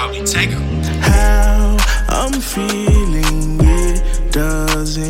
probably take. How I'm feeling, it doesn't.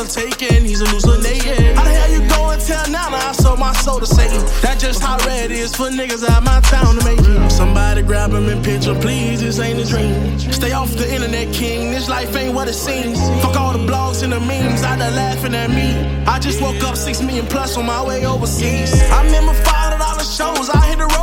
undertaking, he's hallucinating. How the hell you going tell Nana I sold my soul to Satan? That's just how red it is for niggas out my town to make it. Somebody grab him and picture, please, this ain't a dream. Stay off the internet, king, this life ain't what it seems. Fuck all the blogs and the memes, out there laughing at me. I just woke up six million plus on my way overseas. I remember $500 shows, I hit the road.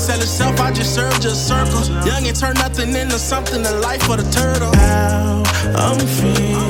sell itself, I just serve just circles. Young and turn nothing into something, the life of the turtle. How I'm feeling.